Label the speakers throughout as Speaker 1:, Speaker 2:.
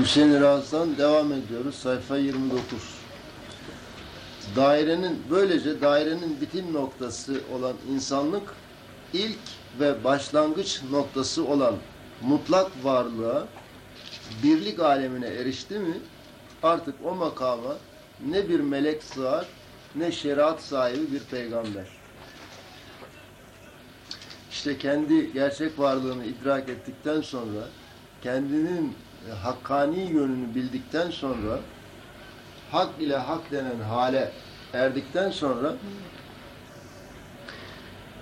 Speaker 1: Hüseyin İraz'dan devam ediyoruz. Sayfa 29. Dairenin, böylece dairenin bitim noktası olan insanlık, ilk ve başlangıç noktası olan mutlak varlığa, birlik alemine erişti mi, artık o makama ne bir melek sığar, ne şeriat sahibi bir peygamber. İşte kendi gerçek varlığını idrak ettikten sonra, kendinin hakkani yönünü bildikten sonra, hak ile hak denen hale erdikten sonra,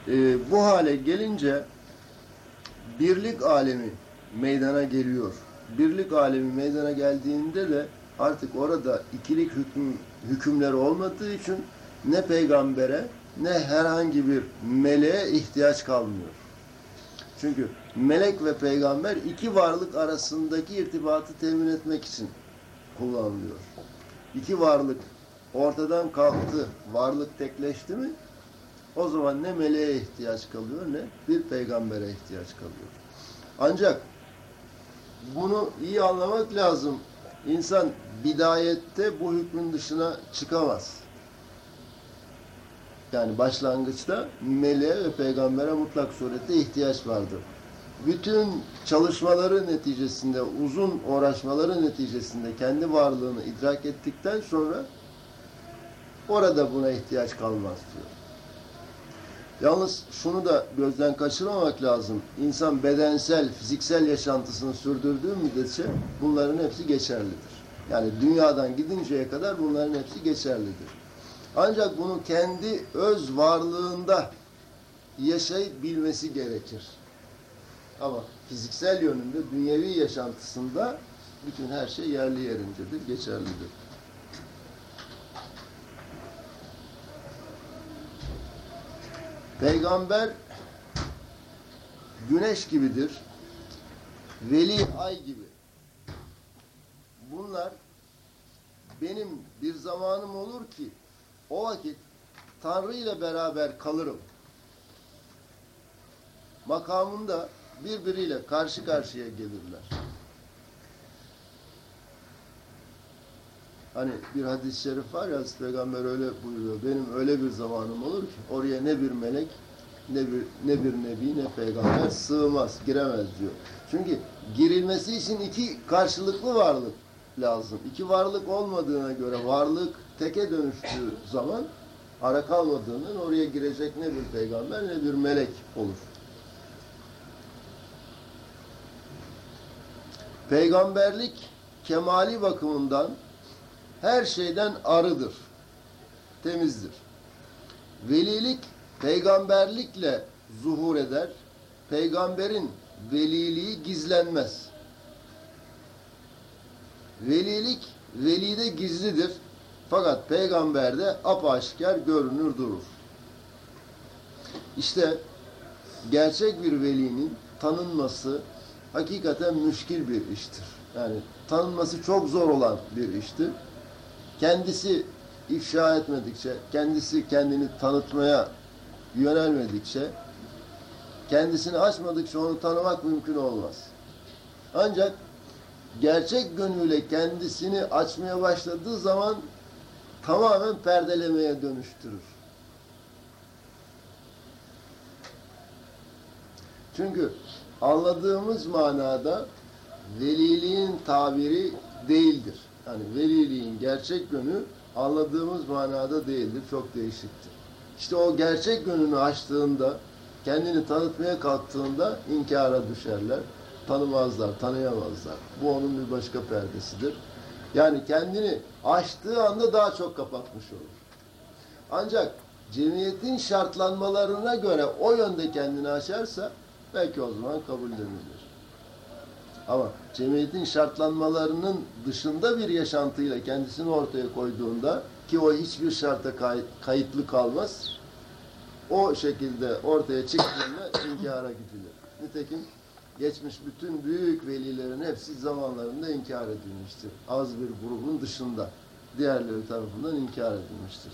Speaker 1: e, bu hale gelince birlik alemi meydana geliyor. Birlik alemi meydana geldiğinde de artık orada ikilik hüküm, hükümleri olmadığı için ne peygambere ne herhangi bir meleğe ihtiyaç kalmıyor. Çünkü melek ve peygamber iki varlık arasındaki irtibatı temin etmek için kullanılıyor. İki varlık ortadan kalktı, varlık tekleşti mi o zaman ne meleğe ihtiyaç kalıyor ne bir peygambere ihtiyaç kalıyor. Ancak bunu iyi anlamak lazım. İnsan bidayette bu hükmün dışına çıkamaz. Yani başlangıçta meleğe ve peygambere mutlak surette ihtiyaç vardır. Bütün çalışmaları neticesinde, uzun uğraşmaları neticesinde kendi varlığını idrak ettikten sonra orada buna ihtiyaç kalmaz diyor. Yalnız şunu da gözden kaçırmamak lazım. İnsan bedensel, fiziksel yaşantısını sürdürdüğü müddetçe bunların hepsi geçerlidir. Yani dünyadan gidinceye kadar bunların hepsi geçerlidir. Ancak bunu kendi öz varlığında yaşayıp bilmesi gerekir. Ama fiziksel yönünde, dünyevi yaşantısında bütün her şey yerli yerindedir, geçerlidir. Peygamber güneş gibidir. Veli ay gibi. Bunlar benim bir zamanım olur ki o vakit Tanrı ile beraber kalırım. Makamında birbiriyle karşı karşıya gelirler. Hani bir hadis-i şerif var ya Peygamber öyle buyuruyor. Benim öyle bir zamanım olur ki oraya ne bir melek ne bir ne bir nebi ne peygamber sığmaz, giremez diyor. Çünkü girilmesi için iki karşılıklı varlık lazım. İki varlık olmadığına göre varlık teke dönüştüğü zaman ara kalmadığından oraya girecek ne bir peygamber ne bir melek olur. Peygamberlik kemali bakımından her şeyden arıdır, temizdir. Velilik peygamberlikle zuhur eder. Peygamberin veliliği gizlenmez. Velilik velide gizlidir. Fakat peygamberde apaşikar görünür durur. İşte gerçek bir velinin tanınması hakikaten müşkil bir iştir. Yani tanınması çok zor olan bir iştir. Kendisi ifşa etmedikçe, kendisi kendini tanıtmaya yönelmedikçe, kendisini açmadıkça onu tanımak mümkün olmaz. Ancak gerçek gönlüyle kendisini açmaya başladığı zaman tamamen perdelemeye dönüştürür. Çünkü anladığımız manada veliliğin tabiri değildir. Yani veliliğin gerçek yönü anladığımız manada değildir. Çok değişiktir. İşte o gerçek yönünü açtığında, kendini tanıtmaya kalktığında inkara düşerler. Tanımazlar, tanıyamazlar. Bu onun bir başka perdesidir. Yani kendini açtığı anda daha çok kapatmış olur. Ancak cemiyetin şartlanmalarına göre o yönde kendini açarsa belki o zaman kabullenilir. Ama cemiyetin şartlanmalarının dışında bir yaşantıyla kendisini ortaya koyduğunda ki o hiçbir şarta kay kayıtlı kalmaz. O şekilde ortaya çıktığında inkara gidilir. Nitekim geçmiş bütün büyük velilerin hepsi zamanlarında inkar edilmiştir. Az bir grubun dışında diğerleri tarafından inkar edilmiştir.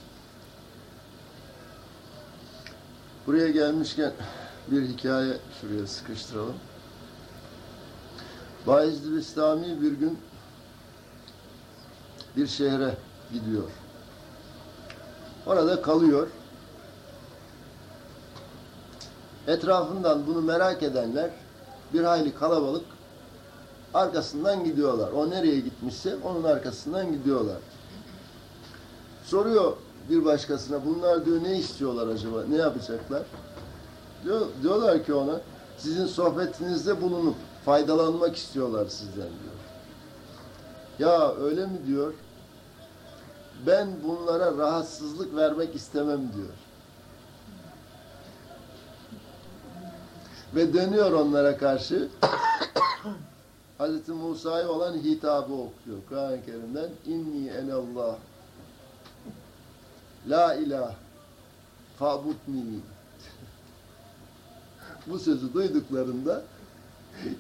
Speaker 1: Buraya gelmişken bir hikaye şuraya sıkıştıralım. Bayezid İslami bir gün bir şehre gidiyor. Orada kalıyor. Etrafından bunu merak edenler bir hayli kalabalık arkasından gidiyorlar. O nereye gitmişse onun arkasından gidiyorlar. Soruyor bir başkasına bunlar diyor ne istiyorlar acaba? Ne yapacaklar? Diyor, diyorlar ki ona sizin sohbetinizde bulunup faydalanmak istiyorlar sizden diyor. Ya öyle mi diyor? Ben bunlara rahatsızlık vermek istemem diyor. Ve dönüyor onlara karşı Hz. Musa'ya olan hitabı okuyor Kur'an-ı Kerim'den İnni enallah La ilah fa'budni Bu sözü duyduklarında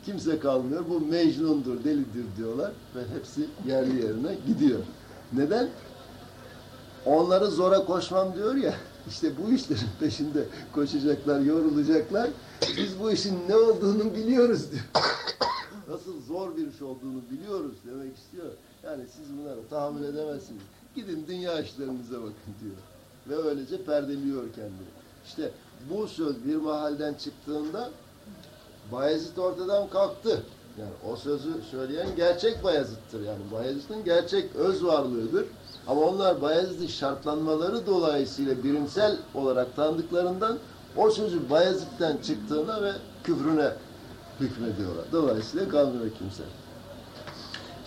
Speaker 1: kimse kalmıyor. Bu mecnundur, delidir diyorlar ve hepsi yerli yerine gidiyor. Neden? Onları zora koşmam diyor ya, işte bu işlerin peşinde koşacaklar, yorulacaklar. Biz bu işin ne olduğunu biliyoruz diyor. Nasıl zor bir iş olduğunu biliyoruz demek istiyor. Yani siz bunlara tahammül edemezsiniz. Gidin dünya işlerinize bakın diyor. Ve öylece perdeliyor kendini. İşte bu söz bir mahalden çıktığında Bayezid ortadan kalktı. Yani o sözü söyleyen gerçek Bayezid'dir. Yani Bayezid'in gerçek öz varlığıdır. Ama onlar Bayezid'in şartlanmaları dolayısıyla birimsel olarak tanıdıklarından o sözü Bayezid'den çıktığına ve küfrüne hükmediyorlar. Dolayısıyla kalmıyor kimse.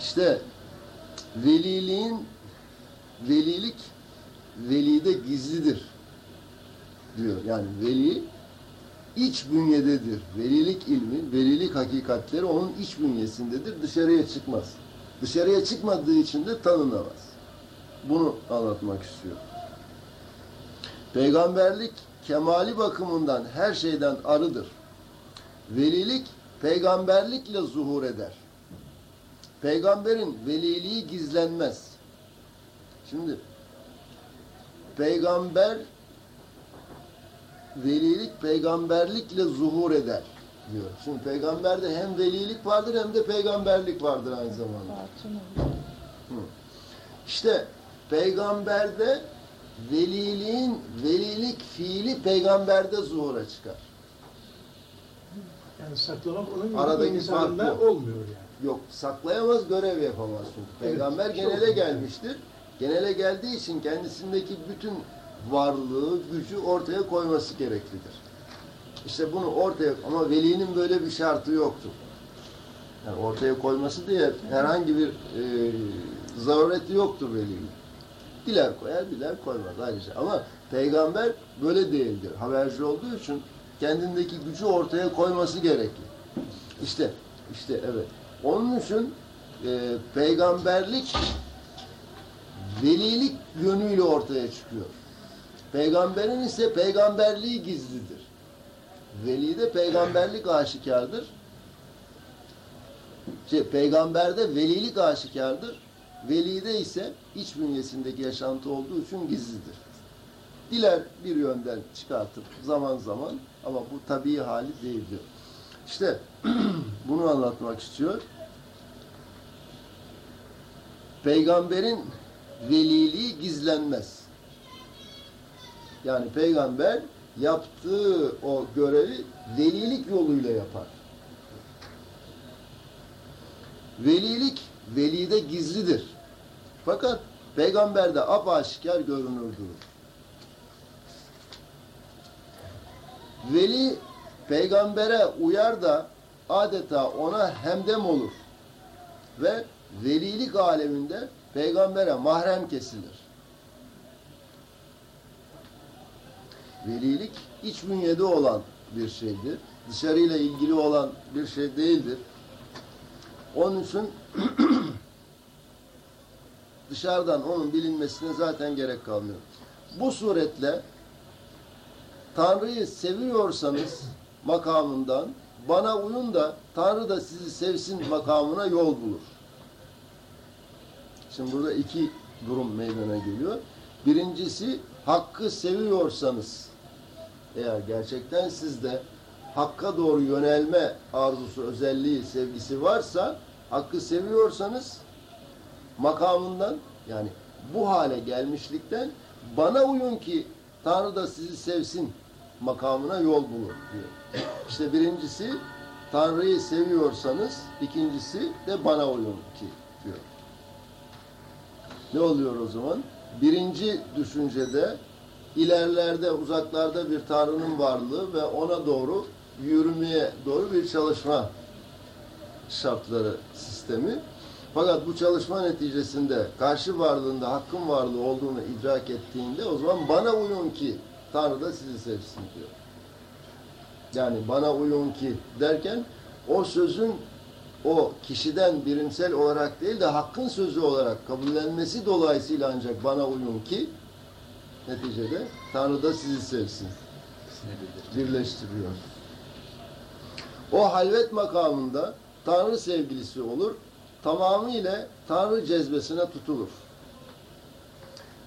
Speaker 1: İşte veliliğin velilik velide gizlidir diyor. Yani veli iç bünyededir. Velilik ilmi, velilik hakikatleri onun iç bünyesindedir. Dışarıya çıkmaz. Dışarıya çıkmadığı için de tanınamaz. Bunu anlatmak istiyor. Peygamberlik kemali bakımından her şeyden arıdır. Velilik peygamberlikle zuhur eder. Peygamberin veliliği gizlenmez. Şimdi peygamber velilik peygamberlikle zuhur eder diyor. Şimdi peygamberde hem velilik vardır hem de peygamberlik vardır aynı zamanda. Hı. İşte peygamberde veliliğin velilik fiili peygamberde zuhura çıkar.
Speaker 2: Yani saklamak onun
Speaker 1: Aradaki
Speaker 2: insanında olmuyor yani.
Speaker 1: Yok saklayamaz, görev yapamaz çünkü. Peygamber
Speaker 2: Evet,
Speaker 1: genele
Speaker 2: çok-
Speaker 1: gelmiştir. Genele geldiği için kendisindeki bütün varlığı, gücü ortaya koyması gereklidir. İşte bunu ortaya ama velinin böyle bir şartı yoktur. Yani ortaya koyması diye herhangi bir e, zarureti yoktur velinin. Diler koyar, diler koymaz ayrıca. Ama peygamber böyle değildir. Haberci olduğu için kendindeki gücü ortaya koyması gerekli. İşte, işte evet. Onun için e, peygamberlik velilik yönüyle ortaya çıkıyor. Peygamberin ise peygamberliği gizlidir. Velide peygamberlik aşikardır. Şey, peygamberde velilik aşikardır. Velide ise iç bünyesindeki yaşantı olduğu için gizlidir. Diler bir yönden çıkartıp zaman zaman ama bu tabii hali değildir. İşte bunu anlatmak istiyor. Peygamberin veliliği gizlenmez. Yani peygamber yaptığı o görevi velilik yoluyla yapar. Velilik velide gizlidir. Fakat peygamberde apaşikar görünür durur. Veli peygambere uyar da adeta ona hemdem olur. Ve velilik aleminde peygambere mahrem kesilir. Velilik iç bünyede olan bir şeydir. Dışarıyla ilgili olan bir şey değildir. Onun için dışarıdan onun bilinmesine zaten gerek kalmıyor. Bu suretle Tanrı'yı seviyorsanız makamından bana uyun da Tanrı da sizi sevsin makamına yol bulur. Şimdi burada iki durum meydana geliyor. Birincisi hakkı seviyorsanız eğer gerçekten sizde hakka doğru yönelme arzusu, özelliği, sevgisi varsa hakkı seviyorsanız makamından Yani bu hale gelmişlikten bana uyun ki Tanrı da sizi sevsin makamına yol bulur diyor. İşte birincisi Tanrı'yı seviyorsanız ikincisi de bana uyun ki diyor. Ne oluyor o zaman? Birinci düşüncede ilerlerde, uzaklarda bir Tanrı'nın varlığı ve ona doğru yürümeye doğru bir çalışma şartları sistemi. Fakat bu çalışma neticesinde karşı varlığında hakkın varlığı olduğunu idrak ettiğinde o zaman bana uyun ki Tanrı da sizi sevsin diyor. Yani bana uyun ki derken o sözün o kişiden birimsel olarak değil de hakkın sözü olarak kabullenmesi dolayısıyla ancak bana uyun ki neticede Tanrı da sizi sevsin. Birleştiriyor. O halvet makamında Tanrı sevgilisi olur, tamamıyla Tanrı cezbesine tutulur.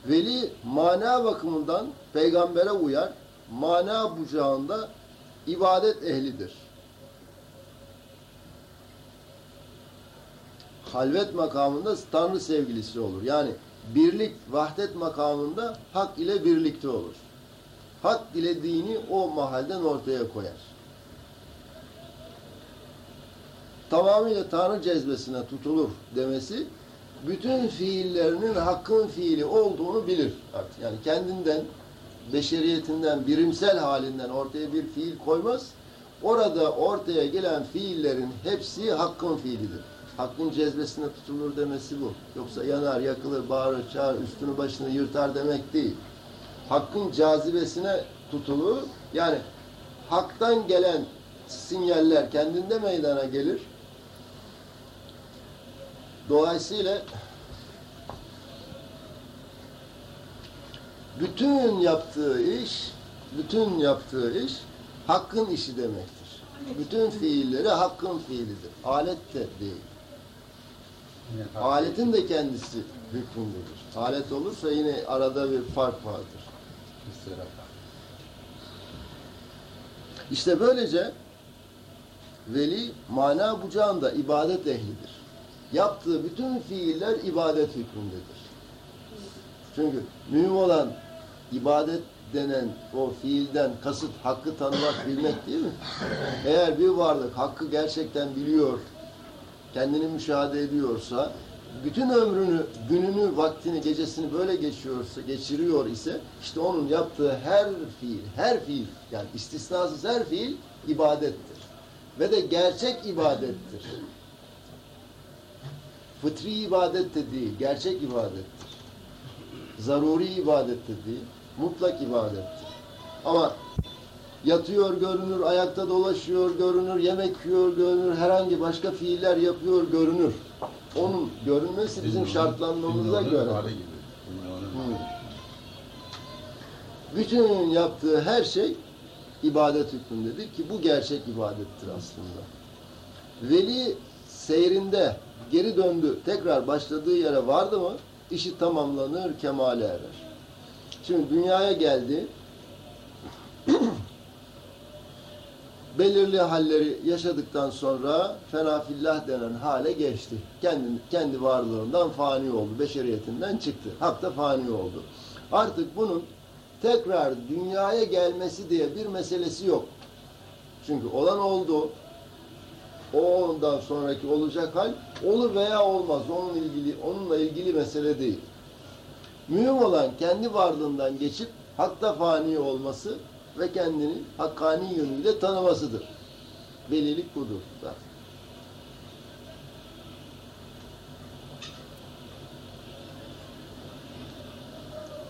Speaker 1: Veli mana bakımından peygambere uyar, mana bucağında ibadet ehlidir. Halvet makamında Tanrı sevgilisi olur. Yani birlik, vahdet makamında hak ile birlikte olur. Hak dilediğini o mahalden ortaya koyar. Tamamıyla Tanrı cezbesine tutulur demesi bütün fiillerinin hakkın fiili olduğunu bilir artık. Yani kendinden, beşeriyetinden, birimsel halinden ortaya bir fiil koymaz. Orada ortaya gelen fiillerin hepsi hakkın fiilidir. Hakkın cezbesine tutulur demesi bu. Yoksa yanar, yakılır, bağırır, çağır, üstünü başını yırtar demek değil. Hakkın cazibesine tutulur. Yani haktan gelen sinyaller kendinde meydana gelir. Dolayısıyla bütün yaptığı iş, bütün yaptığı iş hakkın işi demektir. Bütün fiilleri hakkın fiilidir. Alet de değil. Aletin de kendisi hükmündedir. Alet olursa yine arada bir fark vardır. İşte böylece veli mana bucağında ibadet ehlidir. Yaptığı bütün fiiller ibadet hükmündedir. Çünkü mühim olan ibadet denen o fiilden kasıt hakkı tanımak, bilmek değil mi? Eğer bir varlık hakkı gerçekten biliyor, kendini müşahede ediyorsa, bütün ömrünü, gününü, vaktini, gecesini böyle geçiyorsa, geçiriyor ise, işte onun yaptığı her fiil, her fiil, yani istisnasız her fiil ibadettir. Ve de gerçek ibadettir. Fıtri ibadet de değil, gerçek ibadettir. Zaruri ibadet de değil, mutlak ibadettir. Ama yatıyor görünür, ayakta dolaşıyor görünür, yemek yiyor görünür, herhangi başka fiiller yapıyor görünür. Onun görünmesi bizim şartlanmamıza göre. Bütün yaptığı her şey ibadet hükmündedir ki bu gerçek ibadettir aslında. Veli seyrinde geri döndü, tekrar başladığı yere vardı mı işi tamamlanır, kemale erer. Şimdi dünyaya geldi, belirli halleri yaşadıktan sonra fenafillah denen hale geçti. Kendi, kendi varlığından fani oldu, beşeriyetinden çıktı. Hakta fani oldu. Artık bunun tekrar dünyaya gelmesi diye bir meselesi yok. Çünkü olan oldu, o ondan sonraki olacak hal olur veya olmaz. Onun ilgili onunla ilgili mesele değil. Mühim olan kendi varlığından geçip hakta fani olması ve kendini hakkani yönüyle tanımasıdır. Velilik budur.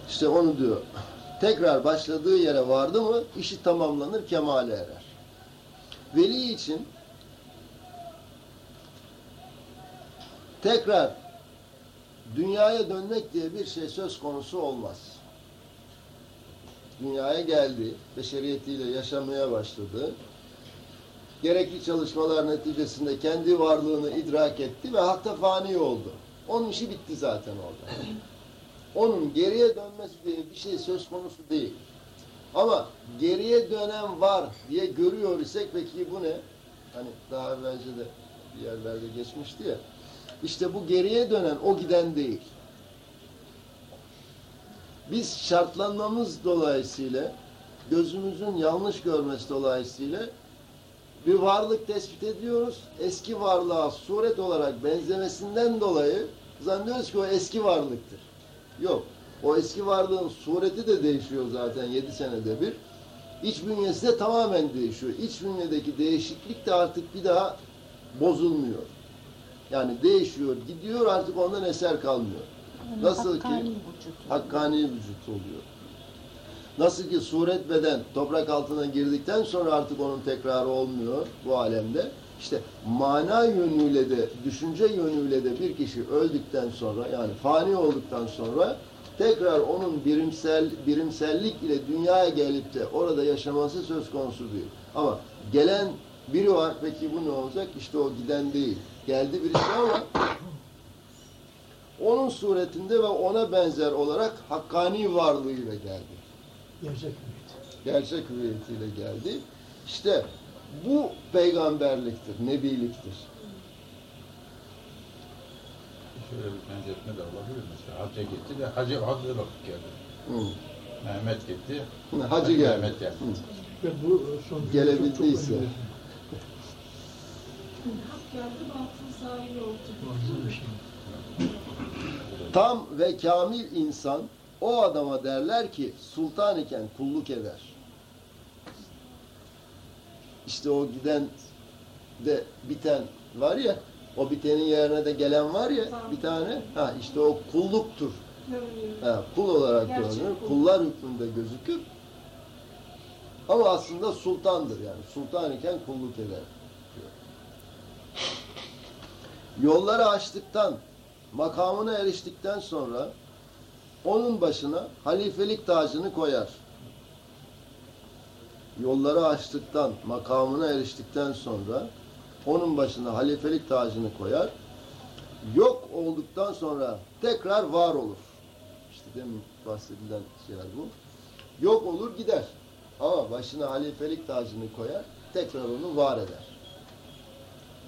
Speaker 1: İşte onu diyor. Tekrar başladığı yere vardı mı işi tamamlanır, kemale erer. Veli için tekrar dünyaya dönmek diye bir şey söz konusu olmaz. Dünyaya geldi, beşeriyetiyle yaşamaya başladı. Gerekli çalışmalar neticesinde kendi varlığını idrak etti ve hakta fani oldu. Onun işi bitti zaten orada. Onun geriye dönmesi diye bir şey söz konusu değil. Ama geriye dönen var diye görüyor isek peki bu ne? Hani daha evvelce de bir yerlerde geçmişti ya. İşte bu geriye dönen o giden değil. Biz şartlanmamız dolayısıyla, gözümüzün yanlış görmesi dolayısıyla bir varlık tespit ediyoruz. Eski varlığa suret olarak benzemesinden dolayı zannediyoruz ki o eski varlıktır. Yok. O eski varlığın sureti de değişiyor zaten yedi senede bir. İç bünyesi de tamamen değişiyor. İç bünyedeki değişiklik de artık bir daha bozulmuyor. Yani değişiyor, gidiyor artık ondan eser kalmıyor. Nasıl ki hakkani vücut oluyor. Nasıl ki suret beden toprak altına girdikten sonra artık onun tekrarı olmuyor bu alemde. İşte mana yönüyle de, düşünce yönüyle de bir kişi öldükten sonra yani fani olduktan sonra tekrar onun birimsel birimsellik ile dünyaya gelip de orada yaşaması söz konusu değil. Ama gelen biri var peki bu ne olacak? İşte o giden değil. Geldi birisi ama onun suretinde ve ona benzer olarak hakkani varlığıyla geldi.
Speaker 2: Gerçek hüviyet.
Speaker 1: Gerçek hüviyetiyle geldi. İşte bu peygamberliktir, nebiliktir.
Speaker 3: Şöyle bir benzetme de olabilir mesela. Hacca gitti de hacı hacı vakit geldi.
Speaker 1: Hı.
Speaker 3: Mehmet gitti.
Speaker 1: Hacı geldi.
Speaker 3: Mehmet geldi.
Speaker 1: Hı.
Speaker 2: Ve bu son
Speaker 1: Gelebildiyse.
Speaker 2: çok, çok önemli.
Speaker 4: Hak geldi, batıl zahir oldu.
Speaker 2: Muazzam bir şey.
Speaker 1: Tam ve kamil insan o adama derler ki sultan iken kulluk eder. İşte o giden de biten var ya o bitenin yerine de gelen var ya bir tane ha işte o kulluktur. Ha, kul olarak görünür.
Speaker 4: kul.
Speaker 1: Kullar hükmünde gözükür. Ama aslında sultandır yani. Sultan iken kulluk eder. diyor. Yolları açtıktan, makamına eriştikten sonra onun başına halifelik tacını koyar. Yolları açtıktan, makamına eriştikten sonra onun başına halifelik tacını koyar. Yok olduktan sonra tekrar var olur. İşte demin bahsedilen şeyler bu. Yok olur gider. Ama başına halifelik tacını koyar, tekrar onu var eder.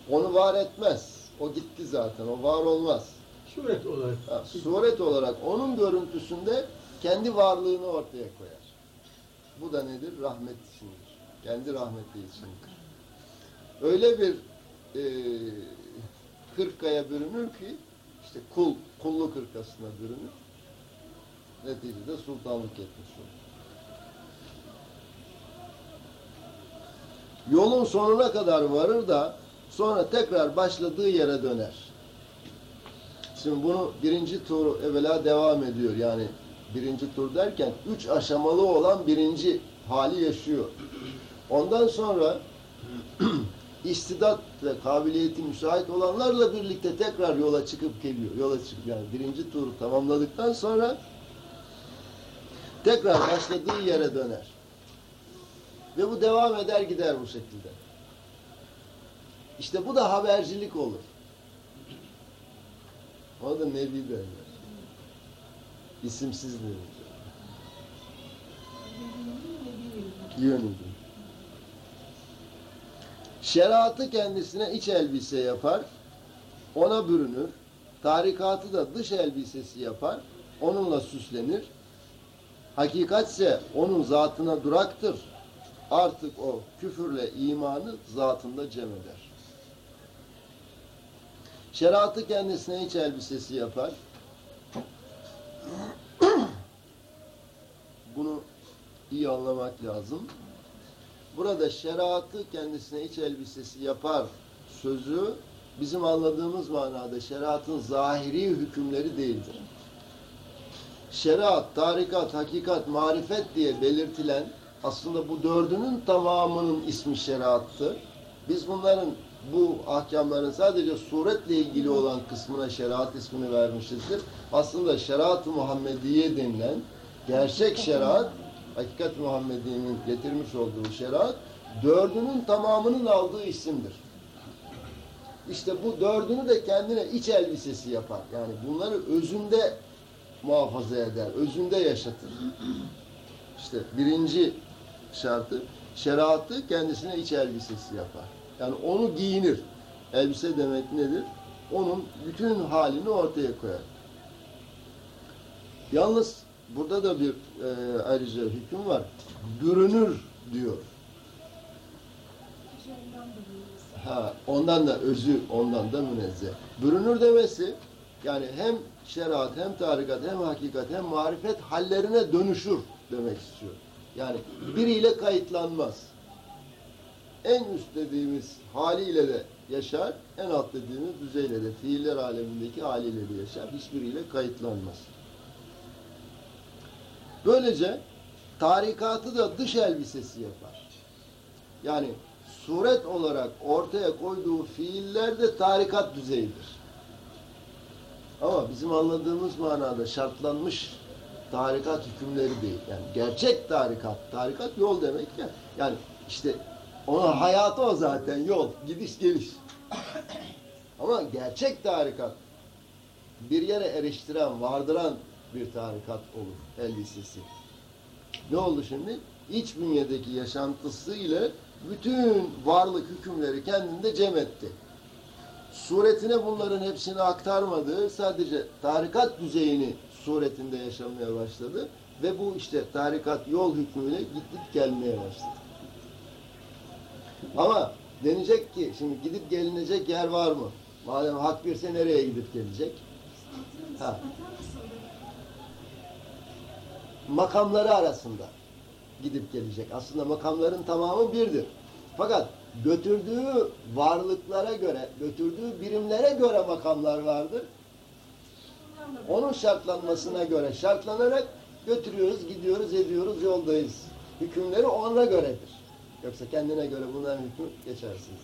Speaker 1: Onu var etmez. O gitti zaten, o var olmaz.
Speaker 2: Suret olarak.
Speaker 1: Ha, suret olarak onun görüntüsünde kendi varlığını ortaya koyar. Bu da nedir? Rahmet içindir. Kendi rahmeti içindir. Öyle bir e, hırkaya bürünür ki işte kul, kulluk hırkasına bürünür. Neticede sultanlık etmiş olur. Yolun sonuna kadar varır da sonra tekrar başladığı yere döner. Şimdi bunu birinci tur evvela devam ediyor. Yani birinci tur derken üç aşamalı olan birinci hali yaşıyor. Ondan sonra istidat ve kabiliyeti müsait olanlarla birlikte tekrar yola çıkıp geliyor. Yola çıkıp yani birinci turu tamamladıktan sonra tekrar başladığı yere döner. Ve bu devam eder gider bu şekilde. İşte bu da habercilik olur. Ona da nebi derler. İsimsiz nebi. Yönüdür. Şeriatı kendisine iç elbise yapar, ona bürünür. Tarikatı da dış elbisesi yapar, onunla süslenir. Hakikatse onun zatına duraktır. Artık o küfürle imanı zatında cem eder. Şeriatı kendisine iç elbisesi yapar. Bunu iyi anlamak lazım. Burada şeriatı kendisine iç elbisesi yapar sözü bizim anladığımız manada şeriatın zahiri hükümleri değildir. Şeriat, tarikat, hakikat, marifet diye belirtilen aslında bu dördünün tamamının ismi şeriattır. Biz bunların bu ahkamların sadece suretle ilgili olan kısmına şeriat ismini vermişizdir. Aslında şeriat-ı Muhammediye denilen gerçek şeriat, hakikat Muhammediye'nin getirmiş olduğu şeriat, dördünün tamamının aldığı isimdir. İşte bu dördünü de kendine iç elbisesi yapar. Yani bunları özünde muhafaza eder, özünde yaşatır. İşte birinci şartı, şeriatı kendisine iç elbisesi yapar. Yani onu giyinir. Elbise demek nedir? Onun bütün halini ortaya koyar. Yalnız burada da bir e, ayrıca hüküm var. Bürünür diyor. Ha, ondan da özü, ondan da münezzeh. Bürünür demesi yani hem şeriat, hem tarikat, hem hakikat, hem marifet hallerine dönüşür demek istiyor. Yani biriyle kayıtlanmaz. En üst dediğimiz haliyle de yaşar, en alt dediğimiz düzeyle de, fiiller alemindeki haliyle de yaşar. Hiçbiriyle kayıtlanmaz. Böylece tarikatı da dış elbisesi yapar. Yani suret olarak ortaya koyduğu fiiller de tarikat düzeyidir. Ama bizim anladığımız manada şartlanmış tarikat hükümleri değil. Yani gerçek tarikat, tarikat yol demek ya. Yani işte onun hayatı o zaten yol, gidiş geliş. Ama gerçek tarikat bir yere eriştiren, vardıran bir tarikat olur elbisesi. Ne oldu şimdi? İç bünyedeki yaşantısı ile bütün varlık hükümleri kendinde cem etti. Suretine bunların hepsini aktarmadı. Sadece tarikat düzeyini suretinde yaşamaya başladı. Ve bu işte tarikat yol hükmüyle gidip gelmeye başladı. Ama denecek ki şimdi gidip gelinecek yer var mı? Madem hak birse nereye gidip gelecek? Ha. Makamları arasında gidip gelecek. Aslında makamların tamamı birdir. Fakat götürdüğü varlıklara göre, götürdüğü birimlere göre makamlar vardır. Onun şartlanmasına göre şartlanarak götürüyoruz, gidiyoruz, ediyoruz, yoldayız. Hükümleri ona göredir. Yoksa kendine göre bunların hükmü geçersiniz.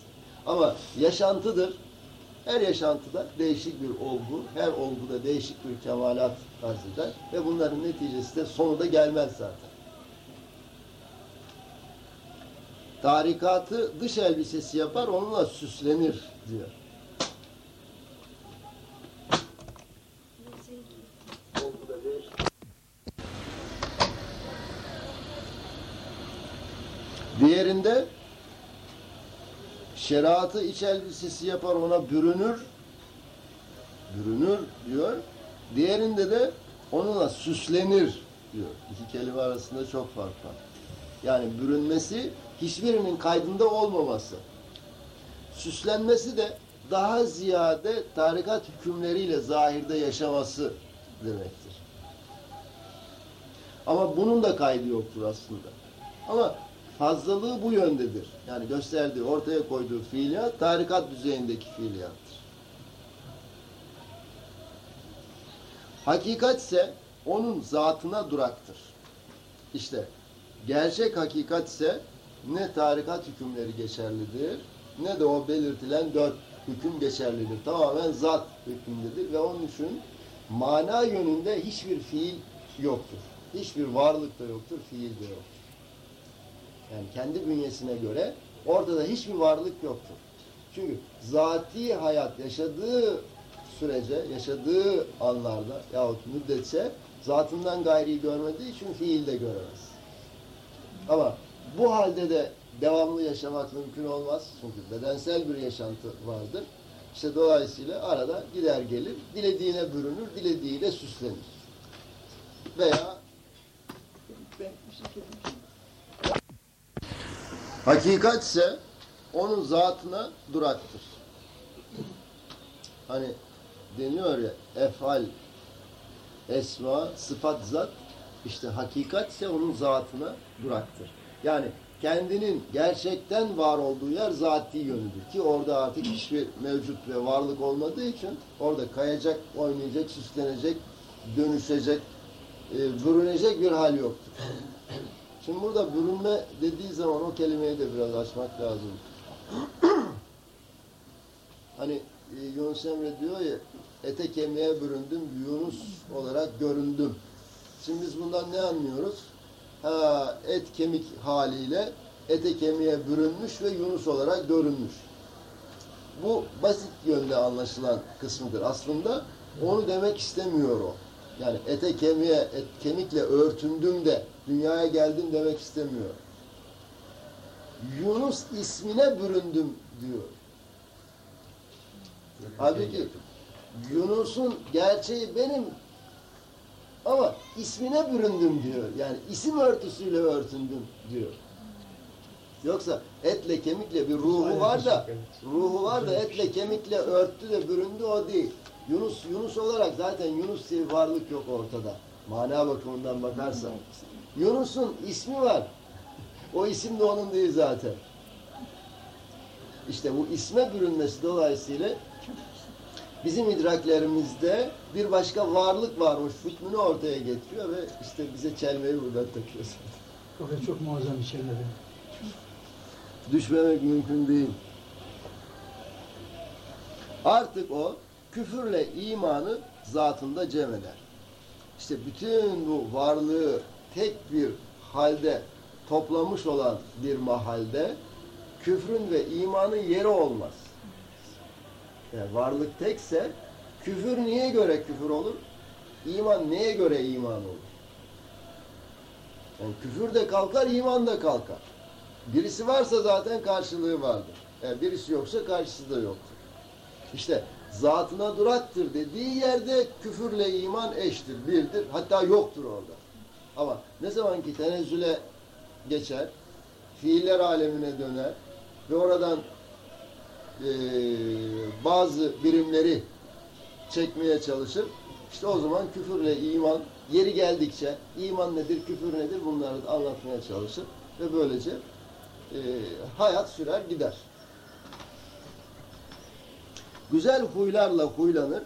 Speaker 1: Ama yaşantıdır. Her yaşantıda değişik bir olgu, her olguda değişik bir kemalat arz eder ve bunların neticesi de sonunda gelmez zaten. Tarikatı dış elbisesi yapar, onunla süslenir diyor. Diğerinde şeriatı iç elbisesi yapar ona bürünür. Bürünür diyor. Diğerinde de onunla süslenir diyor. İki kelime arasında çok fark var. Yani bürünmesi hiçbirinin kaydında olmaması. Süslenmesi de daha ziyade tarikat hükümleriyle zahirde yaşaması demektir. Ama bunun da kaydı yoktur aslında. Ama fazlalığı bu yöndedir. Yani gösterdiği, ortaya koyduğu fiiliyat tarikat düzeyindeki fiiliyattır. Hakikat ise onun zatına duraktır. İşte gerçek hakikat ise ne tarikat hükümleri geçerlidir ne de o belirtilen dört hüküm geçerlidir. Tamamen zat hükmündedir ve onun için mana yönünde hiçbir fiil yoktur. Hiçbir varlık da yoktur, fiil de yoktur. Yani kendi bünyesine göre ortada hiçbir varlık yoktur. Çünkü zati hayat yaşadığı sürece, yaşadığı anlarda yahut müddetçe zatından gayriyi görmediği için fiil de göremez. Ama bu halde de devamlı yaşamak mümkün olmaz. Çünkü bedensel bir yaşantı vardır. İşte dolayısıyla arada gider gelir, dilediğine bürünür, dilediğiyle süslenir. Veya Hakikat ise onun zatına duraktır. Hani deniyor ya efal, esma, sıfat zat işte hakikat ise onun zatına duraktır. Yani kendinin gerçekten var olduğu yer zati yönüdür ki orada artık hiçbir mevcut ve varlık olmadığı için orada kayacak, oynayacak, süslenecek, dönüşecek, e, bürünecek bir hal yoktur. Şimdi burada bürünme dediği zaman o kelimeyi de biraz açmak lazım. hani e, Yunus Emre diyor ya ete kemiğe büründüm, Yunus olarak göründüm. Şimdi biz bundan ne anlıyoruz? Ha, et kemik haliyle ete kemiğe bürünmüş ve Yunus olarak görünmüş. Bu basit yönde anlaşılan kısmıdır. Aslında onu demek istemiyor o. Yani ete kemiğe, et, kemikle örtündüm de dünyaya geldim demek istemiyor. Yunus ismine büründüm diyor. Halbuki Yunus'un gerçeği benim Ama ismine büründüm diyor. Yani isim örtüsüyle örtündüm diyor. Yoksa etle kemikle bir ruhu var da ruhu var da etle kemikle örttü de büründü o değil. Yunus Yunus olarak zaten Yunus diye varlık yok ortada. Mana bakımından bakarsan. Yunus'un ismi var. O isim de onun değil zaten. İşte bu isme bürünmesi dolayısıyla bizim idraklerimizde bir başka varlık varmış hükmünü ortaya getiriyor ve işte bize çelmeyi buradan takıyor.
Speaker 2: Fakat çok muazzam bir şeyler.
Speaker 1: Düşmemek mümkün değil. Artık o küfürle imanı zatında cem eder. İşte bütün bu varlığı tek bir halde toplamış olan bir mahalde küfrün ve imanın yeri olmaz. Yani varlık tekse küfür niye göre küfür olur? İman neye göre iman olur? Yani küfür de kalkar, iman da kalkar. Birisi varsa zaten karşılığı vardır. Eğer birisi yoksa karşısı da yoktur. İşte zatına duraktır dediği yerde küfürle iman eştir, birdir. Hatta yoktur orada. Ama ne zaman ki tenezzüle geçer, fiiller alemine döner ve oradan eee, bazı birimleri çekmeye çalışır. İşte o zaman küfürle iman yeri geldikçe iman nedir, küfür nedir bunları da anlatmaya çalışır ve böylece e, hayat sürer gider. Güzel huylarla huylanır.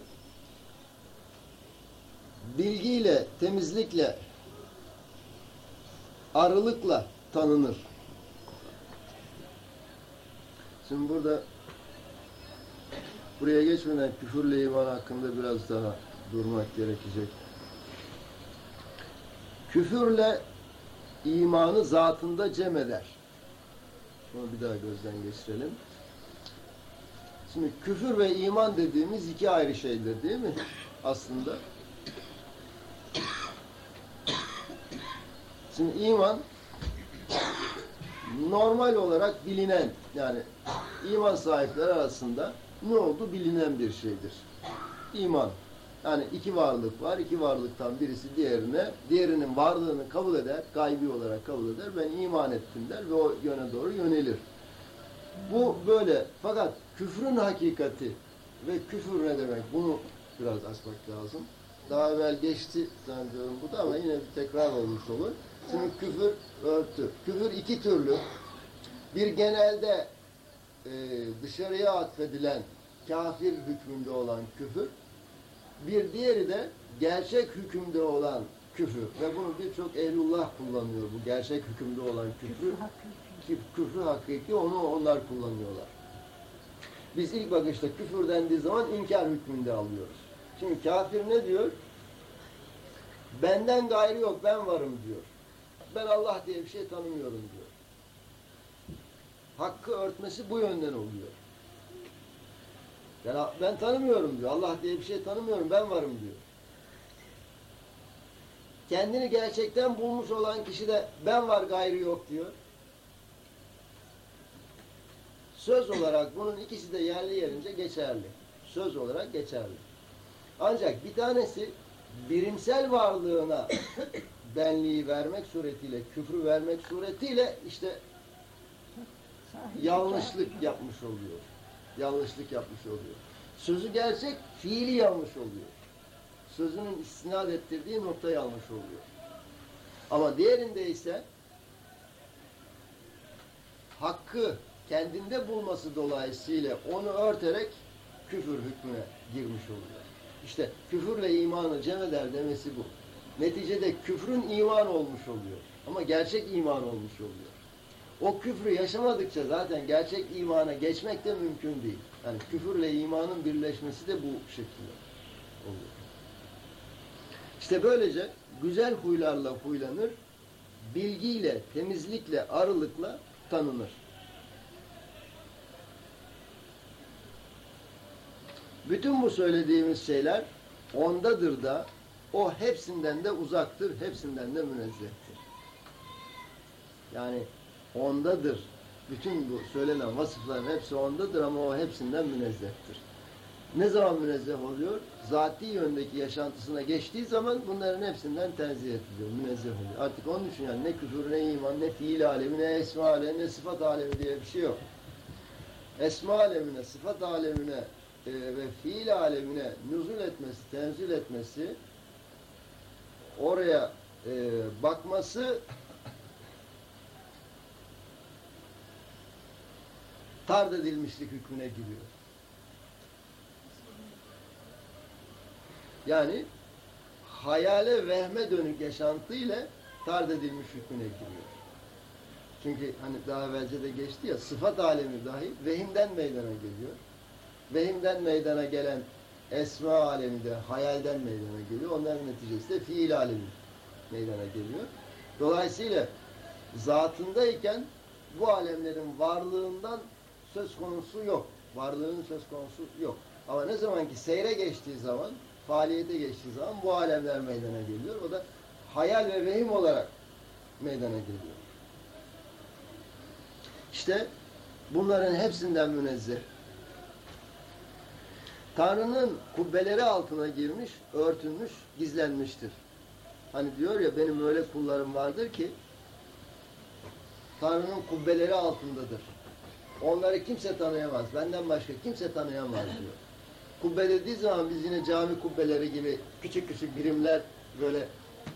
Speaker 1: Bilgiyle, temizlikle, arılıkla tanınır. Şimdi burada buraya geçmeden küfürle iman hakkında biraz daha durmak gerekecek. Küfürle imanı zatında cem eder. Bunu bir daha gözden geçirelim. Şimdi küfür ve iman dediğimiz iki ayrı şeydir değil mi? Aslında. Şimdi iman normal olarak bilinen yani iman sahipleri arasında ne oldu bilinen bir şeydir. İman. Yani iki varlık var. iki varlıktan birisi diğerine, diğerinin varlığını kabul eder, gaybi olarak kabul eder. Ben iman ettim der ve o yöne doğru yönelir. Bu böyle. Fakat küfrün hakikati ve küfür ne demek? Bunu biraz açmak lazım. Daha evvel geçti zannediyorum bu da ama yine bir tekrar olmuş olur. Şimdi küfür örtü. Küfür iki türlü. Bir genelde e, dışarıya atfedilen kafir hükmünde olan küfür. Bir diğeri de gerçek hükümde olan küfür. Ve bunu birçok ehlullah kullanıyor bu gerçek hükümde olan küfrü. Ki küfrü hakiki onu onlar kullanıyorlar. Biz ilk bakışta küfür dendiği zaman inkar hükmünde alıyoruz. Şimdi kafir ne diyor? Benden gayrı yok, ben varım diyor. Ben Allah diye bir şey tanımıyorum diyor. Hakkı örtmesi bu yönden oluyor. Yani ben tanımıyorum diyor. Allah diye bir şey tanımıyorum, ben varım diyor. Kendini gerçekten bulmuş olan kişi de ben var gayrı yok diyor. Söz olarak bunun ikisi de yerli yerince geçerli. Söz olarak geçerli. Ancak bir tanesi birimsel varlığına benliği vermek suretiyle, küfrü vermek suretiyle işte yanlışlık yapmış oluyor. Yanlışlık yapmış oluyor. Sözü gerçek, fiili yanlış oluyor. Sözünün istinad ettirdiği nokta yanlış oluyor. Ama diğerinde ise hakkı kendinde bulması dolayısıyla onu örterek küfür hükmüne girmiş oluyor. İşte küfürle imanı cem eder demesi bu. Neticede küfrün iman olmuş oluyor. Ama gerçek iman olmuş oluyor. O küfrü yaşamadıkça zaten gerçek imana geçmek de mümkün değil. Yani küfürle imanın birleşmesi de bu şekilde oluyor. İşte böylece güzel huylarla huylanır, bilgiyle, temizlikle, arılıkla tanınır. Bütün bu söylediğimiz şeyler ondadır da o hepsinden de uzaktır, hepsinden de münezzehtir. Yani ondadır. Bütün bu söylenen vasıfların hepsi ondadır ama o hepsinden münezzehtir. Ne zaman münezzeh oluyor? Zati yöndeki yaşantısına geçtiği zaman bunların hepsinden tenzih ediliyor, münezzeh oluyor. Artık onun için yani ne küfür, ne iman, ne fiil alemi, ne esma alemi, ne sıfat alemi diye bir şey yok. Esma alemine, sıfat alemine e, ve fiil alemine nüzul etmesi, tenzil etmesi, oraya e, bakması tard edilmişlik hükmüne giriyor. Yani hayale vehme dönük yaşantı ile tard edilmiş hükmüne giriyor. Çünkü hani daha evvelce de geçti ya sıfat alemi dahi vehimden meydana geliyor. Vehimden meydana gelen esma alemi de hayalden meydana geliyor. Onların neticesi de fiil alemi meydana geliyor. Dolayısıyla zatındayken bu alemlerin varlığından söz konusu yok. Varlığının söz konusu yok. Ama ne zaman ki seyre geçtiği zaman, faaliyete geçtiği zaman bu alemler meydana geliyor. O da hayal ve vehim olarak meydana geliyor. İşte bunların hepsinden münezzeh. Tanrı'nın kubbeleri altına girmiş, örtülmüş, gizlenmiştir. Hani diyor ya benim öyle kullarım vardır ki Tanrı'nın kubbeleri altındadır. Onları kimse tanıyamaz. Benden başka kimse tanıyamaz diyor. Kubbe dediği zaman biz yine cami kubbeleri gibi küçük küçük birimler böyle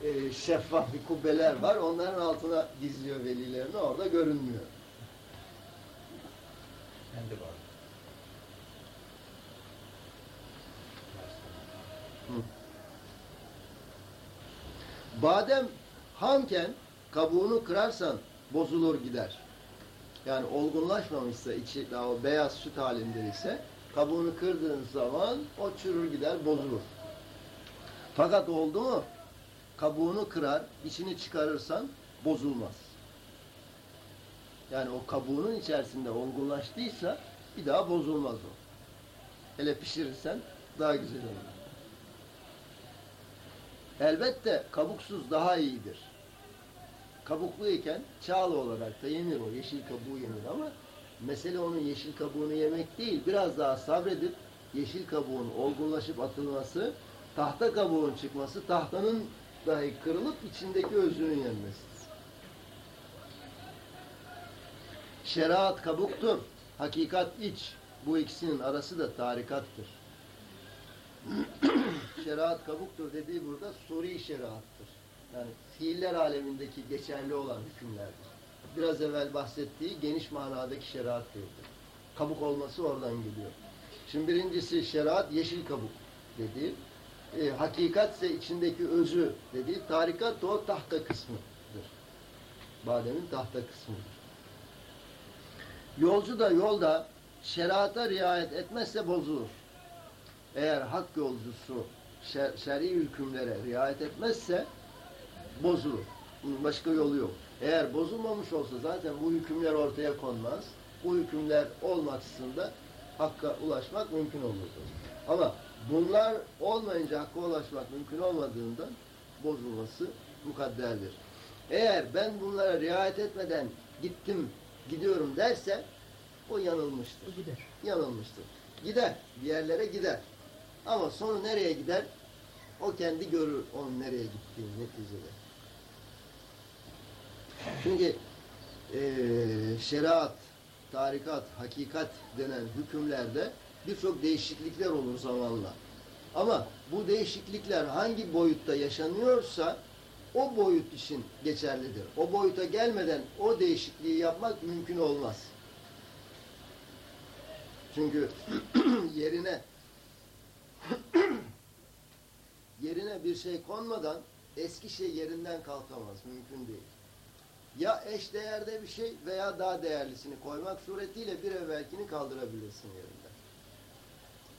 Speaker 1: e, şeffaf bir kubbeler var. Onların altına gizliyor velilerini. Orada görünmüyor.
Speaker 3: Kendi var.
Speaker 1: Badem hamken kabuğunu kırarsan bozulur gider. Yani olgunlaşmamışsa içi daha o beyaz süt halinde ise kabuğunu kırdığın zaman o çürür gider bozulur. Fakat oldu mu kabuğunu kırar içini çıkarırsan bozulmaz. Yani o kabuğunun içerisinde olgunlaştıysa bir daha bozulmaz o. Hele pişirirsen daha güzel olur. Elbette kabuksuz daha iyidir. Kabukluyken çağlı olarak da yenir o. Yeşil kabuğu yenir ama mesele onun yeşil kabuğunu yemek değil. Biraz daha sabredip yeşil kabuğun olgunlaşıp atılması, tahta kabuğun çıkması, tahtanın dahi kırılıp içindeki özünün yenmesidir. Şeriat kabuktur, hakikat iç. Bu ikisinin arası da tarikattır. şeriat kabuktur dediği burada suri şeriattır. Yani fiiller alemindeki geçerli olan hükümlerdir. Biraz evvel bahsettiği geniş manadaki şeriat değildir. Kabuk olması oradan geliyor. Şimdi birincisi şeriat yeşil kabuk dediği. E, hakikat ise içindeki özü dediği. Tarikat o tahta kısmıdır. Bademin tahta kısmıdır. Yolcu da yolda şerata riayet etmezse bozulur. Eğer hak yolcusu şer'i hükümlere riayet etmezse bozulur. Bunun başka yolu yok. Eğer bozulmamış olsa zaten bu hükümler ortaya konmaz. Bu hükümler olmaksızın da hakka ulaşmak mümkün olurdu. Ama bunlar olmayınca hakka ulaşmak mümkün olmadığından bozulması mukadderdir. Eğer ben bunlara riayet etmeden gittim, gidiyorum derse o yanılmıştır.
Speaker 2: Gider.
Speaker 1: Yanılmıştır. Gider. Bir yerlere gider. Ama sonu nereye gider? O kendi görür onun nereye gittiğini neticede. Çünkü eee şeriat, tarikat, hakikat denen hükümlerde birçok değişiklikler olur zamanla. Ama bu değişiklikler hangi boyutta yaşanıyorsa o boyut için geçerlidir. O boyuta gelmeden o değişikliği yapmak mümkün olmaz. Çünkü yerine yerine bir şey konmadan eski şey yerinden kalkamaz. Mümkün değil. Ya eş değerde bir şey veya daha değerlisini koymak suretiyle bir evvelkini kaldırabilirsin yerinden.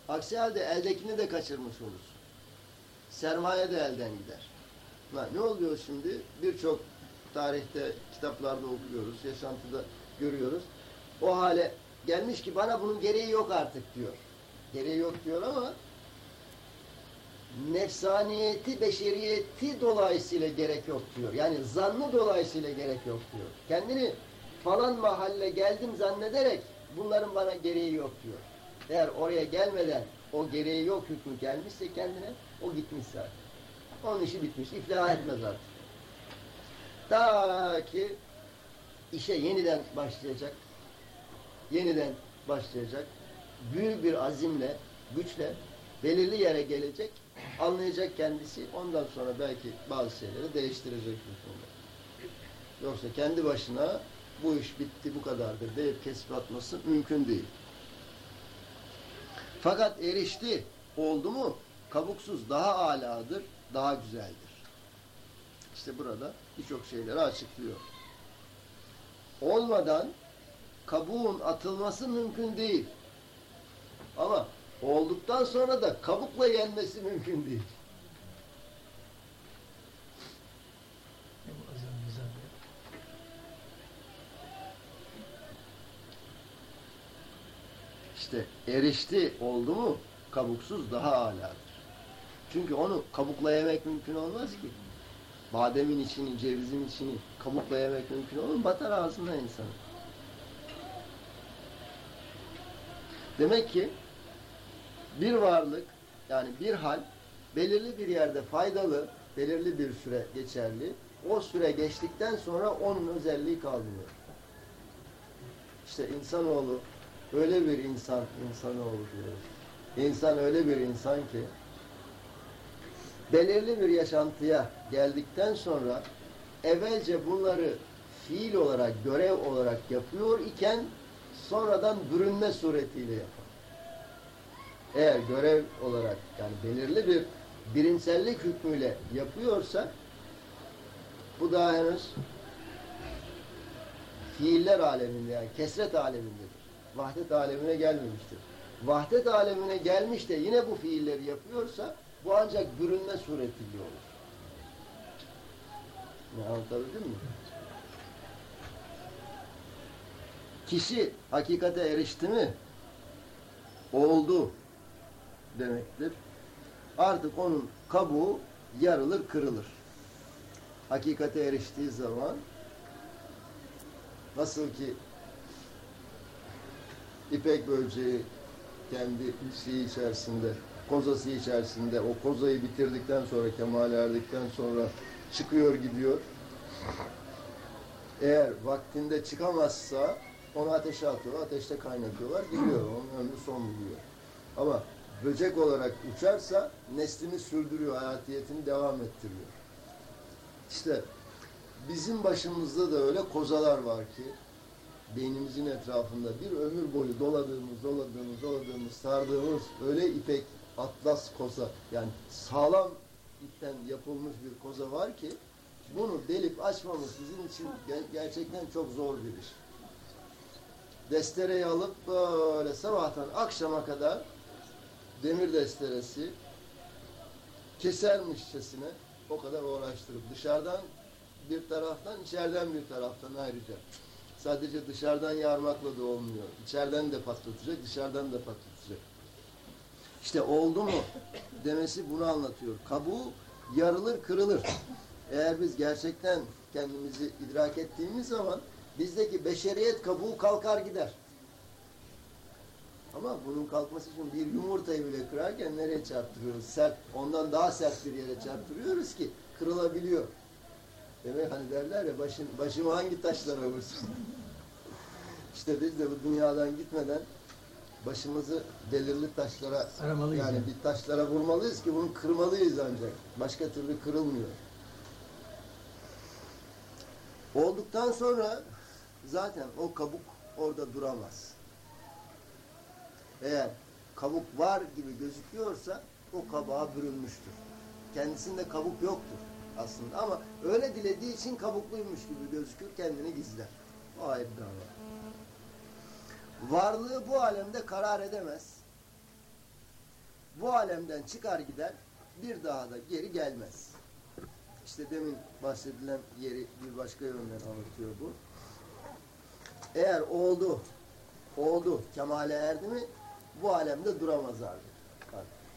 Speaker 1: Aksi halde eldekini de kaçırmış olursun. Sermaye de elden gider. Ha, ne oluyor şimdi? Birçok tarihte, kitaplarda okuyoruz, yaşantıda görüyoruz. O hale gelmiş ki bana bunun gereği yok artık diyor. Gereği yok diyor ama nefsaniyeti, beşeriyeti dolayısıyla gerek yok diyor. Yani zannı dolayısıyla gerek yok diyor. Kendini falan mahalle geldim zannederek bunların bana gereği yok diyor. Eğer oraya gelmeden o gereği yok hükmü gelmişse kendine o gitmiş zaten. Onun işi bitmiş. İflah etmez artık. Ta ki işe yeniden başlayacak. Yeniden başlayacak. Büyük bir azimle, güçle belirli yere gelecek. Anlayacak kendisi. Ondan sonra belki bazı şeyleri değiştirecek bu konuda. Yoksa kendi başına bu iş bitti bu kadardır deyip kesip atması mümkün değil. Fakat erişti, oldu mu kabuksuz daha aladır, daha güzeldir. İşte burada birçok şeyleri açıklıyor. Olmadan kabuğun atılması mümkün değil. Ama olduktan sonra da kabukla yenmesi mümkün değil. İşte erişti oldu mu kabuksuz daha aladır. Çünkü onu kabukla yemek mümkün olmaz ki. Bademin içini, cevizin içini kabukla yemek mümkün olur mu? Batar ağzına insanın. Demek ki bir varlık yani bir hal belirli bir yerde faydalı, belirli bir süre geçerli. O süre geçtikten sonra onun özelliği kalmıyor. İşte insanoğlu öyle bir insan, insanoğlu diyoruz. İnsan öyle bir insan ki belirli bir yaşantıya geldikten sonra evvelce bunları fiil olarak, görev olarak yapıyor iken sonradan bürünme suretiyle yapar. Eğer görev olarak yani belirli bir birimsellik hükmüyle yapıyorsa bu daha henüz fiiller aleminde yani kesret alemindedir. Vahdet alemine gelmemiştir. Vahdet alemine gelmiş de yine bu fiilleri yapıyorsa bu ancak bürünme suretiyle olur. Ne anlatabildim mi? Kişi hakikate erişti mi? Oldu demektir. Artık onun kabuğu yarılır, kırılır. Hakikate eriştiği zaman nasıl ki ipek böceği kendi şeyi içerisinde, kozası içerisinde o kozayı bitirdikten sonra, kemale erdikten sonra çıkıyor gidiyor. Eğer vaktinde çıkamazsa onu ateşe atıyor, ateşte kaynatıyorlar, gidiyor. Onun ömrü son buluyor. Ama böcek olarak uçarsa neslini sürdürüyor, hayatiyetini devam ettiriyor. İşte bizim başımızda da öyle kozalar var ki beynimizin etrafında bir ömür boyu doladığımız, doladığımız, doladığımız, sardığımız öyle ipek, atlas koza yani sağlam ipten yapılmış bir koza var ki bunu delip açmamız bizim için ger- gerçekten çok zor bir iş. Destereyi alıp böyle sabahtan akşama kadar demir desteresi kesermişçesine o kadar uğraştırıp dışarıdan bir taraftan içeriden bir taraftan ayrıca sadece dışarıdan yarmakla da olmuyor. İçeriden de patlatacak, dışarıdan da patlatacak. İşte oldu mu demesi bunu anlatıyor. Kabuğu yarılır, kırılır. Eğer biz gerçekten kendimizi idrak ettiğimiz zaman bizdeki beşeriyet kabuğu kalkar gider. Ama bunun kalkması için bir yumurtayı bile kırarken nereye çarptırıyoruz? Sert, ondan daha sert bir yere çarptırıyoruz ki kırılabiliyor. Demek hani derler ya başın, başımı hangi taşlara vursun? işte biz de bu dünyadan gitmeden başımızı belirli taşlara
Speaker 2: Aramalıyız
Speaker 1: yani
Speaker 2: yani.
Speaker 1: bir taşlara vurmalıyız ki bunu kırmalıyız ancak. Başka türlü kırılmıyor. Olduktan sonra zaten o kabuk orada duramaz. Eğer kabuk var gibi gözüküyorsa o kabuğa bürünmüştür. Kendisinde kabuk yoktur aslında ama öyle dilediği için kabukluymuş gibi gözükür kendini gizler. O ayrı dava. Varlığı bu alemde karar edemez. Bu alemden çıkar gider bir daha da geri gelmez. İşte demin bahsedilen yeri bir başka yönden anlatıyor bu. Eğer oldu, oldu, kemale erdi mi bu alemde duramaz artık.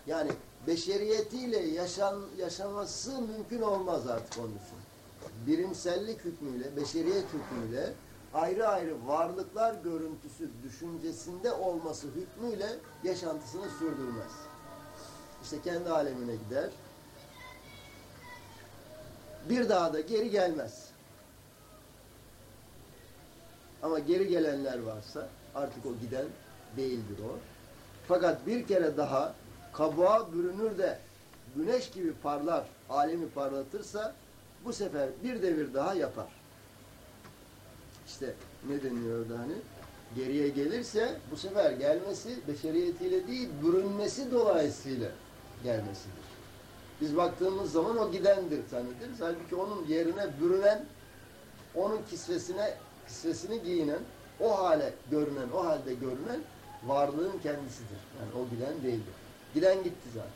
Speaker 1: Yani beşeriyetiyle yaşan, yaşaması mümkün olmaz artık onun için. Birimsellik hükmüyle, beşeriyet hükmüyle ayrı ayrı varlıklar görüntüsü düşüncesinde olması hükmüyle yaşantısını sürdürmez. İşte kendi alemine gider. Bir daha da geri gelmez. Ama geri gelenler varsa artık o giden değildir o. Fakat bir kere daha kabuğa bürünür de güneş gibi parlar, alemi parlatırsa bu sefer bir devir daha yapar. İşte ne deniyor orada hani? Geriye gelirse bu sefer gelmesi beşeriyetiyle değil, bürünmesi dolayısıyla gelmesidir. Biz baktığımız zaman o gidendir zannederiz. Halbuki onun yerine bürünen, onun kisvesine kisvesini giyinen, o hale görünen, o halde görünen varlığın kendisidir. Yani o giden değildir. Giden gitti zaten.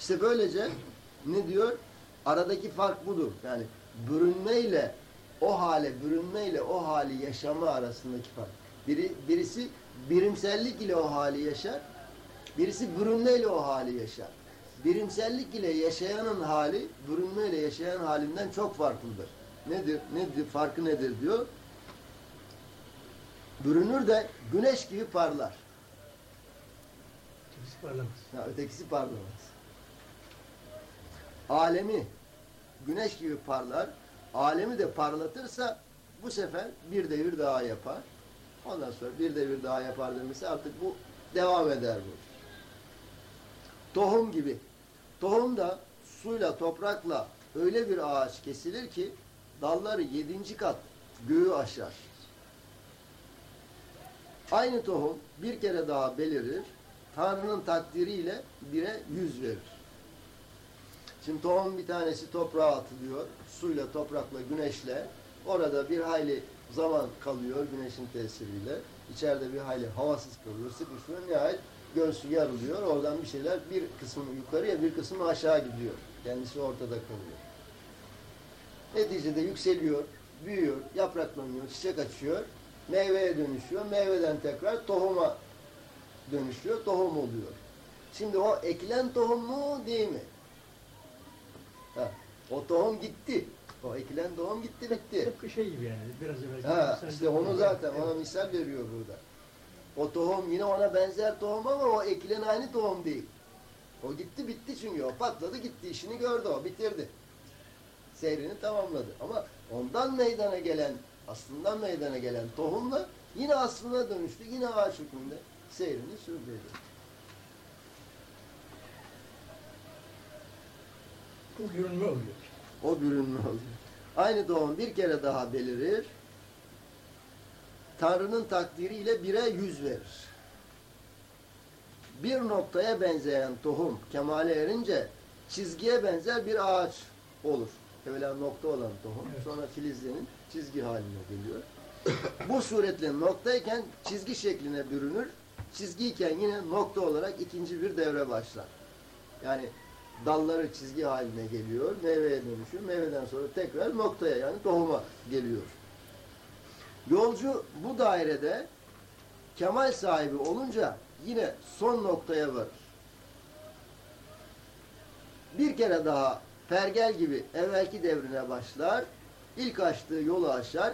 Speaker 1: İşte böylece ne diyor? Aradaki fark budur. Yani bürünmeyle o hale, bürünmeyle o hali yaşama arasındaki fark. Biri, birisi birimsellik ile o hali yaşar. Birisi bürünmeyle o hali yaşar. Birimsellik ile yaşayanın hali, bürünmeyle yaşayan halinden çok farklıdır. Nedir? Nedir? Farkı nedir diyor? Bürünür de güneş gibi parlar.
Speaker 2: Kimse parlamaz.
Speaker 1: Ya ötekisi parlamaz. Alemi güneş gibi parlar. Alemi de parlatırsa bu sefer bir devir daha yapar. Ondan sonra bir devir daha yapar demesi artık bu devam eder bu. Tohum gibi. Tohum da suyla, toprakla öyle bir ağaç kesilir ki dalları yedinci kat göğü aşar. Aynı tohum bir kere daha belirir. Tanrı'nın takdiriyle bire yüz verir. Şimdi tohum bir tanesi toprağa atılıyor. Suyla, toprakla, güneşle. Orada bir hayli zaman kalıyor güneşin tesiriyle. İçeride bir hayli havasız kalıyor, sıkışıyor. Nihayet göğsü yarılıyor. Oradan bir şeyler bir kısmı yukarıya bir kısmı aşağı gidiyor. Kendisi ortada kalıyor. Neticede yükseliyor, büyüyor, yapraklanıyor, çiçek açıyor, meyveye dönüşüyor. Meyveden tekrar tohuma dönüşüyor, tohum oluyor. Şimdi o ekilen tohum mu değil mi? Ha, o tohum gitti. O ekilen tohum gitti bitti.
Speaker 2: Tıpkı şey gibi yani. Biraz evvel.
Speaker 1: Ha, işte onu zaten ona misal veriyor burada. O tohum yine ona benzer tohum ama o ekilen aynı tohum değil. O gitti bitti çünkü o patladı gitti işini gördü o bitirdi. Seyrini tamamladı. Ama ondan meydana gelen aslından meydana gelen tohumla yine aslına dönüştü. Yine ağaç hükmünde seyrini sürdürdü.
Speaker 2: Bu görünme oluyor.
Speaker 1: O bürünme oluyor. Aynı doğum bir kere daha belirir. Tanrı'nın takdiriyle bire yüz verir. Bir noktaya benzeyen tohum kemale erince çizgiye benzer bir ağaç olur. Evvela nokta olan tohum
Speaker 2: Evet.
Speaker 1: sonra filizlenin çizgi haline geliyor. Bu suretle noktayken çizgi şekline bürünür. Çizgiyken yine nokta olarak ikinci bir devre başlar. Yani dalları çizgi haline geliyor, meyveye dönüşüyor. Meyveden sonra tekrar noktaya yani tohuma geliyor. Yolcu bu dairede kemal sahibi olunca yine son noktaya varır. Bir kere daha pergel gibi evvelki devrine başlar, ilk açtığı yolu aşar,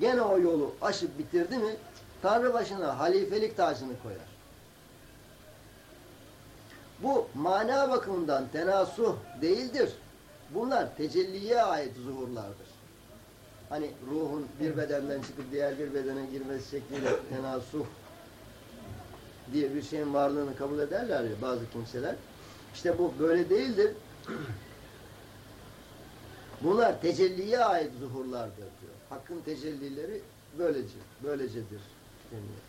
Speaker 1: gene o yolu aşıp bitirdi mi, Tanrı başına halifelik tacını koyar. Bu mana bakımından tenasuh değildir. Bunlar tecelliye ait zuhurlardır. Hani ruhun bir bedenden çıkıp diğer bir bedene girmesi şekliyle tenasuh diye bir şeyin varlığını kabul ederler ya bazı kimseler. İşte bu böyle değildir. Bunlar tecelliye ait zuhurlardır diyor. Hakkın tecellileri böylece, böylecedir deniyor.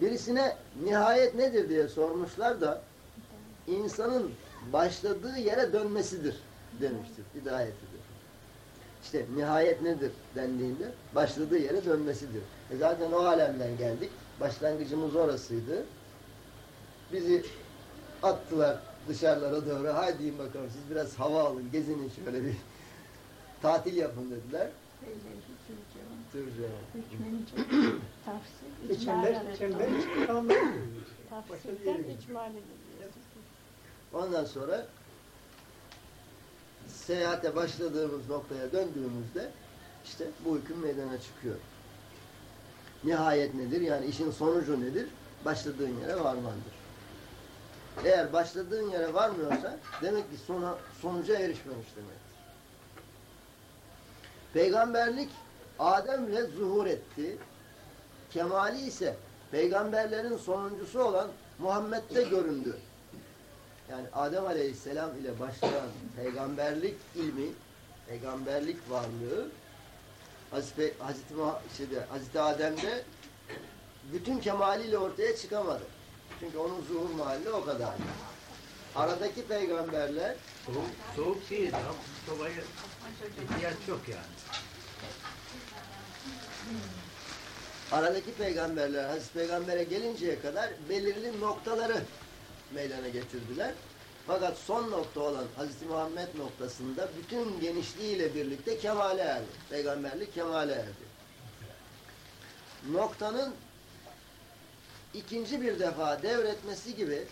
Speaker 1: Birisine nihayet nedir diye sormuşlar da insanın başladığı yere dönmesidir demiştir. Hidayetidir. İşte nihayet nedir dendiğinde başladığı yere dönmesidir. E zaten o alemden geldik. Başlangıcımız orasıydı. Bizi attılar dışarılara doğru. Haydi bakalım siz biraz hava alın, gezinin şöyle bir tatil yapın dediler. Türkçe.
Speaker 4: Hükmünce tafsir,
Speaker 2: İçimler, çember içi kalanlar görüyoruz. Başka bir yere
Speaker 4: Tafsirden icmal.
Speaker 1: Ondan sonra seyahate başladığımız noktaya döndüğümüzde işte bu hüküm meydana çıkıyor. Nihayet nedir? Yani işin sonucu nedir? Başladığın yere varmandır. Eğer başladığın yere varmıyorsa demek ki sona, sonuca erişmemiş demektir. Peygamberlik Adem'le zuhur etti. Kemali ise peygamberlerin sonuncusu olan Muhammed'de göründü. Yani Adem Aleyhisselam ile başlayan peygamberlik ilmi, peygamberlik varlığı Hazreti, Hazreti, Hazreti Adem'de bütün kemaliyle ortaya çıkamadı. Çünkü onun zuhur mahalli o kadar. Aradaki peygamberler
Speaker 2: Soğuk, soğuk değil. ya. Sobaya ihtiyaç yok yani.
Speaker 1: aradaki peygamberler Hazreti Peygamber'e gelinceye kadar belirli noktaları meydana getirdiler. Fakat son nokta olan Hazreti Muhammed noktasında bütün genişliğiyle birlikte kemale erdi. Peygamberlik kemale erdi. Noktanın ikinci bir defa devretmesi gibi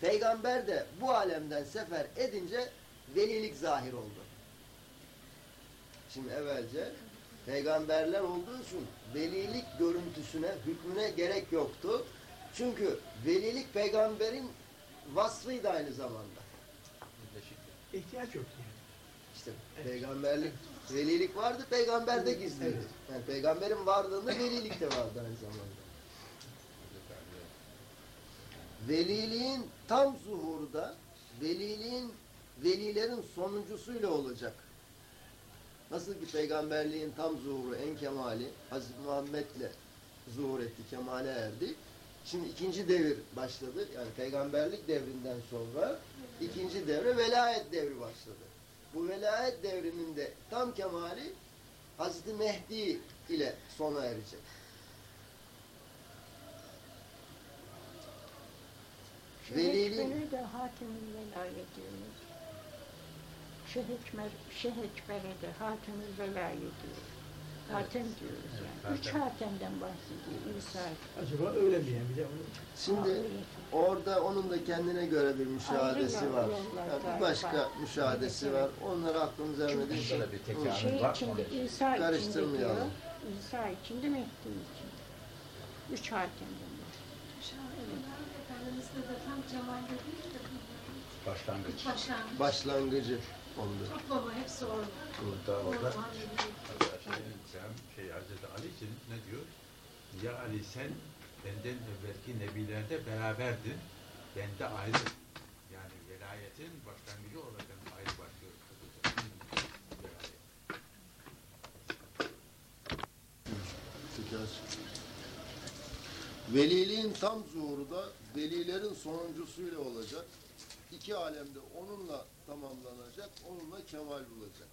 Speaker 1: peygamber de bu alemden sefer edince velilik zahir oldu. Şimdi evvelce peygamberler olduğu için velilik görüntüsüne, hükmüne gerek yoktu. Çünkü velilik peygamberin vasfıydı aynı zamanda.
Speaker 2: İhtiyaç yok yani.
Speaker 1: İşte peygamberlik, velilik vardı, peygamber de gizliydi. Yani peygamberin varlığında velilik de vardı aynı zamanda. Veliliğin tam zuhuru da veliliğin velilerin sonuncusuyla olacak. Nasıl ki peygamberliğin tam zuhuru, en kemali Hazreti Muhammed'le zuhur etti, kemale erdi. Şimdi ikinci devir başladı. Yani peygamberlik devrinden sonra ikinci devre velayet devri başladı. Bu velayet devrinin de tam kemali Hazreti Mehdi ile sona erecek. Veliliğin
Speaker 4: de hatim-i velayet diyoruz. Şehekmer, şehekbere de hatim-i velayet diyoruz. Hatem diyoruz yani. Üç hatemden bahsediyor İsa.
Speaker 2: Acaba öyle mi yani? Bir de onu
Speaker 1: Şimdi orada onun da kendine göre bir müşahadesi var. Yani bir başka müşahadesi var. Onları aklımıza ermediği için
Speaker 3: Bunda da bir tekamül
Speaker 4: Şey
Speaker 3: var.
Speaker 4: içinde,
Speaker 3: için.
Speaker 4: İsa içinde diyor. İsa içinde, Mehdi içinde. Üç hatemden
Speaker 5: Efendimiz'de de tam Cemal'de değil de
Speaker 3: Başlangıç.
Speaker 5: başlangıç.
Speaker 1: başlangıcı onda.
Speaker 5: Toplama hepsi orada.
Speaker 3: Burada orada.
Speaker 5: Orada
Speaker 3: Şey, şey Hazreti Ali için ne diyor? Ya Ali sen benden evvelki nebilerde beraberdin. Bende ayrı. Yani velayetin başlangıcı olarak ayrı başlıyor. Velayet.
Speaker 6: Tekrar. Veliliğin tam zuhuru da velilerin sonuncusuyla olacak. İki alemde onunla tamamlanacak, onunla kemal bulacak.